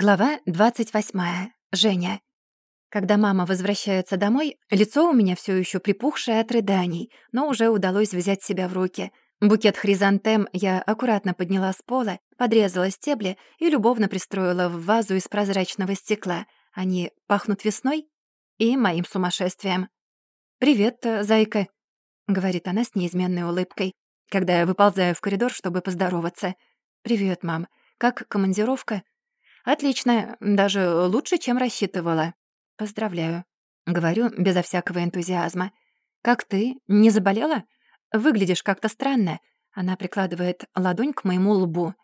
Глава 28. Женя. Когда мама возвращается домой, лицо у меня все еще припухшее от рыданий, но уже удалось взять себя в руки. Букет хризантем я аккуратно подняла с пола, подрезала стебли и любовно пристроила в вазу из прозрачного стекла. Они пахнут весной и моим сумасшествием. «Привет, зайка», — говорит она с неизменной улыбкой, когда я выползаю в коридор, чтобы поздороваться. «Привет, мам. Как командировка?» «Отлично, даже лучше, чем рассчитывала. Поздравляю». Говорю безо всякого энтузиазма. «Как ты? Не заболела? Выглядишь как-то странно». Она прикладывает ладонь к моему лбу.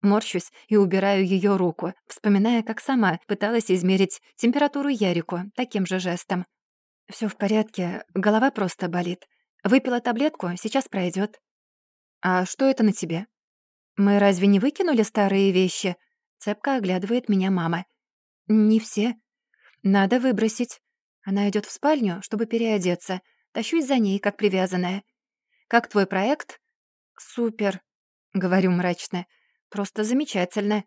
Морщусь и убираю ее руку, вспоминая, как сама пыталась измерить температуру Ярику таким же жестом. Все в порядке, голова просто болит. Выпила таблетку, сейчас пройдет. «А что это на тебе?» «Мы разве не выкинули старые вещи?» Цепко оглядывает меня мама. «Не все. Надо выбросить». Она идет в спальню, чтобы переодеться. Тащусь за ней, как привязанная. «Как твой проект?» «Супер», — говорю мрачно. «Просто замечательно».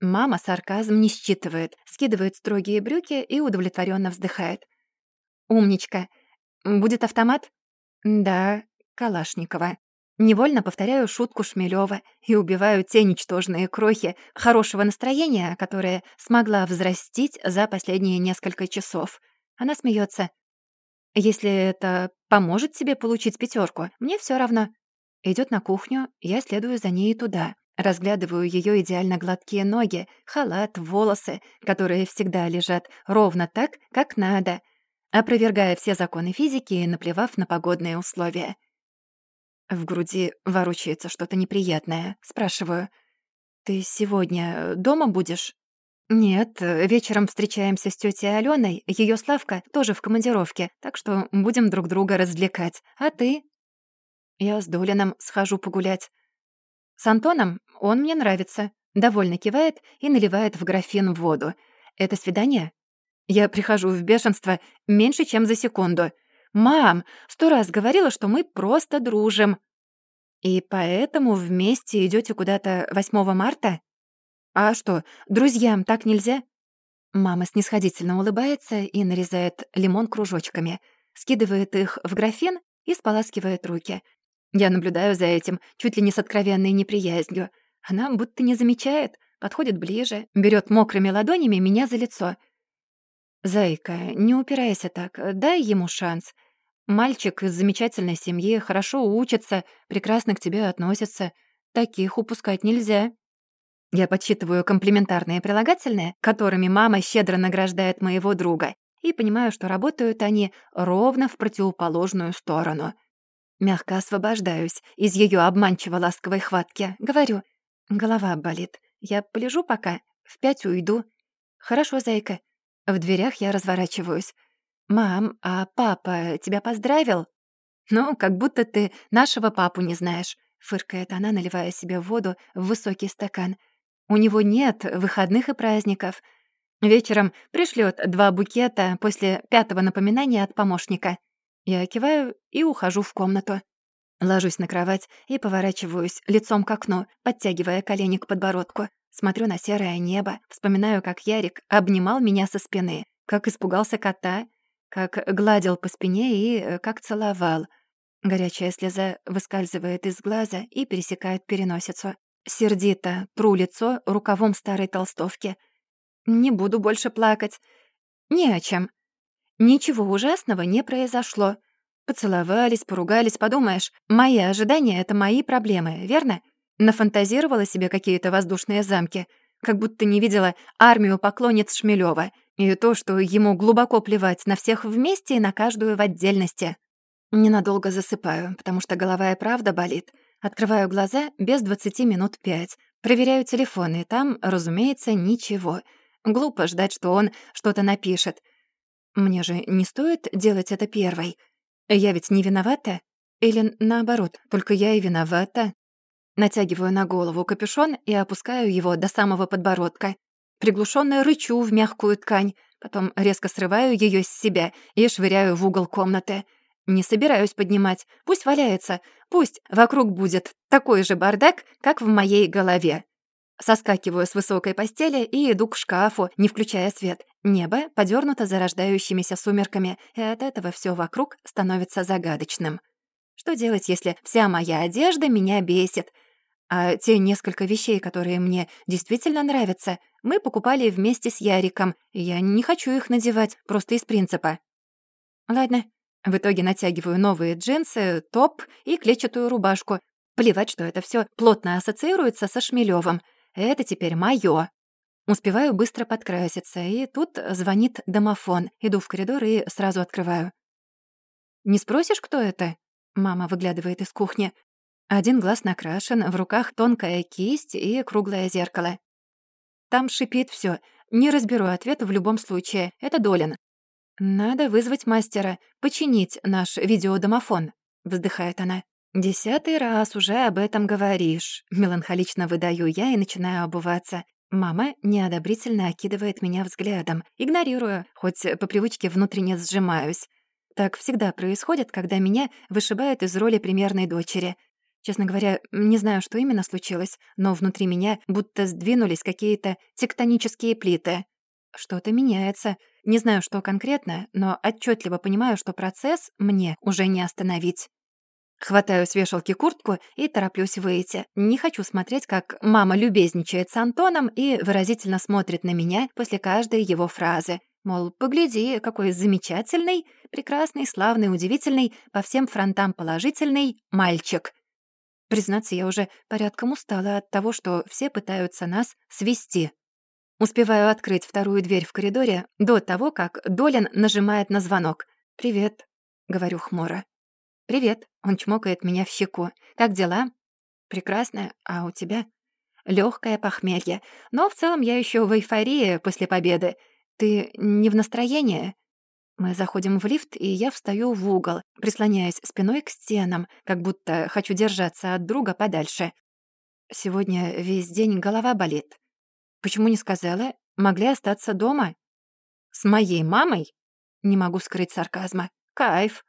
Мама сарказм не считывает, скидывает строгие брюки и удовлетворенно вздыхает. «Умничка. Будет автомат?» «Да, Калашникова». Невольно повторяю шутку Шмелева и убиваю те ничтожные крохи хорошего настроения, которые смогла взрастить за последние несколько часов. Она смеется. «Если это поможет тебе получить пятерку, мне все равно». Идет на кухню, я следую за ней туда. Разглядываю ее идеально гладкие ноги, халат, волосы, которые всегда лежат ровно так, как надо, опровергая все законы физики и наплевав на погодные условия. В груди ворочается что-то неприятное. Спрашиваю. «Ты сегодня дома будешь?» «Нет, вечером встречаемся с тетей Аленой. Ее Славка тоже в командировке, так что будем друг друга развлекать. А ты?» «Я с Долином схожу погулять. С Антоном он мне нравится». Довольно кивает и наливает в графин воду. «Это свидание?» Я прихожу в бешенство меньше, чем за секунду. «Мам, сто раз говорила, что мы просто дружим». «И поэтому вместе идете куда-то 8 марта? А что, друзьям так нельзя?» Мама снисходительно улыбается и нарезает лимон кружочками, скидывает их в графин и споласкивает руки. Я наблюдаю за этим, чуть ли не с откровенной неприязнью. Она будто не замечает, подходит ближе, берет мокрыми ладонями меня за лицо. «Зайка, не упирайся так, дай ему шанс. Мальчик из замечательной семьи, хорошо учится, прекрасно к тебе относится. Таких упускать нельзя. Я подсчитываю комплиментарные прилагательные, которыми мама щедро награждает моего друга, и понимаю, что работают они ровно в противоположную сторону. Мягко освобождаюсь из ее обманчиво ласковой хватки. Говорю, голова болит. Я полежу пока, в пять уйду. Хорошо, зайка. В дверях я разворачиваюсь. «Мам, а папа тебя поздравил?» «Ну, как будто ты нашего папу не знаешь», — фыркает она, наливая себе воду в высокий стакан. «У него нет выходных и праздников. Вечером пришлет два букета после пятого напоминания от помощника. Я киваю и ухожу в комнату. Ложусь на кровать и поворачиваюсь лицом к окну, подтягивая колени к подбородку. Смотрю на серое небо, вспоминаю, как Ярик обнимал меня со спины, как испугался кота как гладил по спине и э, как целовал. Горячая слеза выскальзывает из глаза и пересекает переносицу. Сердито тру лицо рукавом старой толстовки. Не буду больше плакать. Ни о чем. Ничего ужасного не произошло. Поцеловались, поругались, подумаешь, мои ожидания — это мои проблемы, верно? Нафантазировала себе какие-то воздушные замки, как будто не видела армию поклонниц Шмелева — и то, что ему глубоко плевать на всех вместе и на каждую в отдельности. Ненадолго засыпаю, потому что голова и правда болит. Открываю глаза без двадцати минут пять. Проверяю телефон, и там, разумеется, ничего. Глупо ждать, что он что-то напишет. Мне же не стоит делать это первой. Я ведь не виновата? Или наоборот, только я и виновата? Натягиваю на голову капюшон и опускаю его до самого подбородка. Приглушённо рычу в мягкую ткань, потом резко срываю её с себя и швыряю в угол комнаты. Не собираюсь поднимать, пусть валяется, пусть вокруг будет такой же бардак, как в моей голове. Соскакиваю с высокой постели и иду к шкафу, не включая свет. Небо подернуто зарождающимися сумерками, и от этого все вокруг становится загадочным. Что делать, если вся моя одежда меня бесит? А те несколько вещей, которые мне действительно нравятся, мы покупали вместе с Яриком, я не хочу их надевать, просто из принципа. Ладно. В итоге натягиваю новые джинсы, топ и клетчатую рубашку. Плевать, что это все плотно ассоциируется со Шмелевым. Это теперь моё. Успеваю быстро подкраситься, и тут звонит домофон. Иду в коридор и сразу открываю. «Не спросишь, кто это?» Мама выглядывает из кухни. Один глаз накрашен, в руках тонкая кисть и круглое зеркало. Там шипит все. Не разберу ответа в любом случае. Это Долин. «Надо вызвать мастера, починить наш видеодомофон», — вздыхает она. «Десятый раз уже об этом говоришь». Меланхолично выдаю я и начинаю обуваться. Мама неодобрительно окидывает меня взглядом, игнорирую, хоть по привычке внутренне сжимаюсь. Так всегда происходит, когда меня вышибают из роли примерной дочери. Честно говоря, не знаю, что именно случилось, но внутри меня будто сдвинулись какие-то тектонические плиты. Что-то меняется. Не знаю, что конкретно, но отчетливо понимаю, что процесс мне уже не остановить. Хватаю с вешалки куртку и тороплюсь выйти. Не хочу смотреть, как мама любезничает с Антоном и выразительно смотрит на меня после каждой его фразы. Мол, погляди, какой замечательный, прекрасный, славный, удивительный, по всем фронтам положительный мальчик. Признаться, я уже порядком устала от того, что все пытаются нас свести. Успеваю открыть вторую дверь в коридоре до того, как Долин нажимает на звонок. «Привет», — говорю хмуро. «Привет», — он чмокает меня в щеку. «Как дела?» «Прекрасно. А у тебя?» Легкое похмелье. Но в целом я еще в эйфории после победы. «Ты не в настроении?» Мы заходим в лифт, и я встаю в угол, прислоняясь спиной к стенам, как будто хочу держаться от друга подальше. Сегодня весь день голова болит. Почему не сказала? Могли остаться дома. С моей мамой? Не могу скрыть сарказма. Кайф.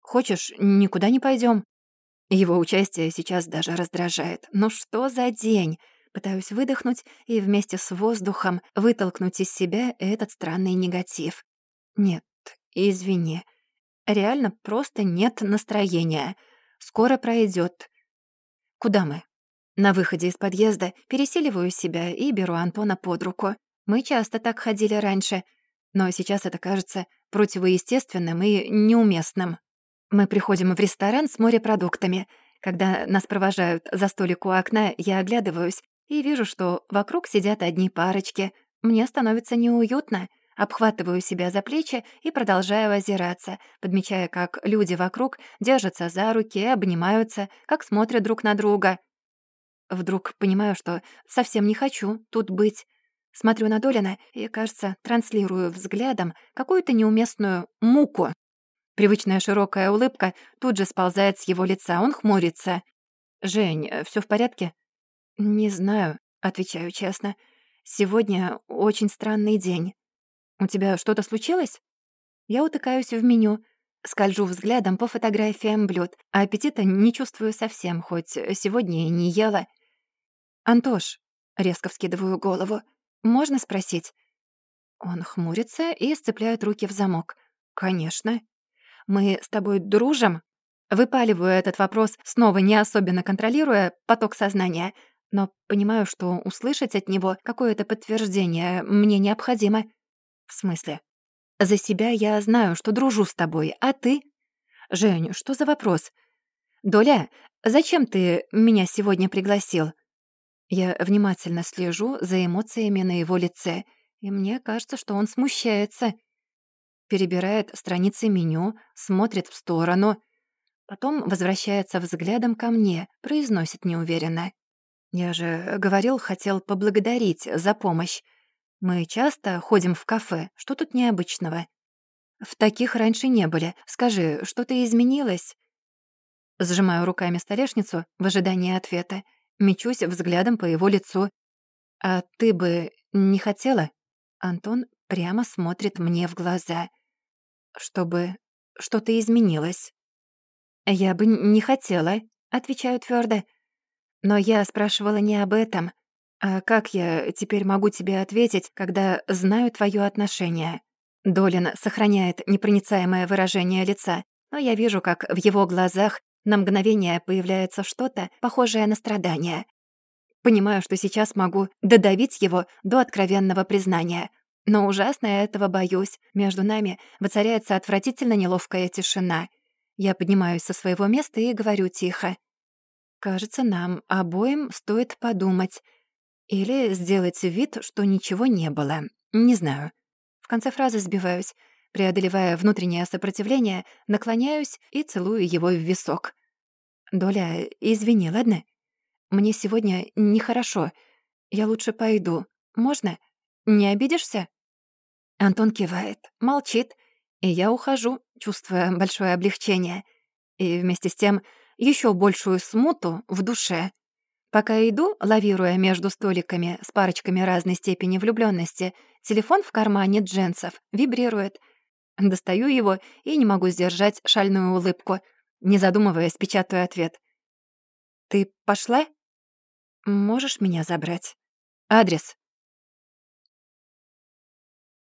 Хочешь, никуда не пойдем? Его участие сейчас даже раздражает. Но что за день? Пытаюсь выдохнуть и вместе с воздухом вытолкнуть из себя этот странный негатив. Нет, извини. Реально просто нет настроения. Скоро пройдет. Куда мы? На выходе из подъезда переселиваю себя и беру Антона под руку. Мы часто так ходили раньше, но сейчас это кажется противоестественным и неуместным. Мы приходим в ресторан с морепродуктами. Когда нас провожают за столик у окна, я оглядываюсь и вижу, что вокруг сидят одни парочки. Мне становится неуютно. Обхватываю себя за плечи и продолжаю озираться, подмечая, как люди вокруг держатся за руки, обнимаются, как смотрят друг на друга. Вдруг понимаю, что совсем не хочу тут быть. Смотрю на Долина и, кажется, транслирую взглядом какую-то неуместную муку. Привычная широкая улыбка тут же сползает с его лица, он хмурится. «Жень, все в порядке?» «Не знаю», — отвечаю честно. «Сегодня очень странный день. У тебя что-то случилось?» Я утыкаюсь в меню, скольжу взглядом по фотографиям блюд, а аппетита не чувствую совсем, хоть сегодня и не ела. «Антош», — резко вскидываю голову, — «можно спросить?» Он хмурится и сцепляет руки в замок. «Конечно. Мы с тобой дружим?» Выпаливаю этот вопрос, снова не особенно контролируя поток сознания — но понимаю, что услышать от него какое-то подтверждение мне необходимо. В смысле? За себя я знаю, что дружу с тобой, а ты? Жень, что за вопрос? Доля, зачем ты меня сегодня пригласил? Я внимательно слежу за эмоциями на его лице, и мне кажется, что он смущается. Перебирает страницы меню, смотрит в сторону, потом возвращается взглядом ко мне, произносит неуверенно. «Я же говорил, хотел поблагодарить за помощь. Мы часто ходим в кафе. Что тут необычного?» «В таких раньше не были. Скажи, что-то изменилось?» Сжимаю руками столешницу в ожидании ответа. Мечусь взглядом по его лицу. «А ты бы не хотела?» Антон прямо смотрит мне в глаза. «Чтобы что-то изменилось». «Я бы не хотела», — отвечаю твердо. Но я спрашивала не об этом. «А как я теперь могу тебе ответить, когда знаю твое отношение?» Долин сохраняет непроницаемое выражение лица, но я вижу, как в его глазах на мгновение появляется что-то, похожее на страдание. Понимаю, что сейчас могу додавить его до откровенного признания. Но ужасно этого боюсь. Между нами воцаряется отвратительно неловкая тишина. Я поднимаюсь со своего места и говорю тихо. «Кажется, нам обоим стоит подумать. Или сделать вид, что ничего не было. Не знаю». В конце фразы сбиваюсь. Преодолевая внутреннее сопротивление, наклоняюсь и целую его в висок. «Доля, извини, ладно? Мне сегодня нехорошо. Я лучше пойду. Можно? Не обидишься?» Антон кивает, молчит, и я ухожу, чувствуя большое облегчение. И вместе с тем еще большую смуту в душе. Пока иду, лавируя между столиками с парочками разной степени влюбленности, телефон в кармане джинсов вибрирует. Достаю его и не могу сдержать шальную улыбку. Не задумываясь, печатаю ответ. «Ты пошла?» «Можешь меня забрать?» «Адрес?»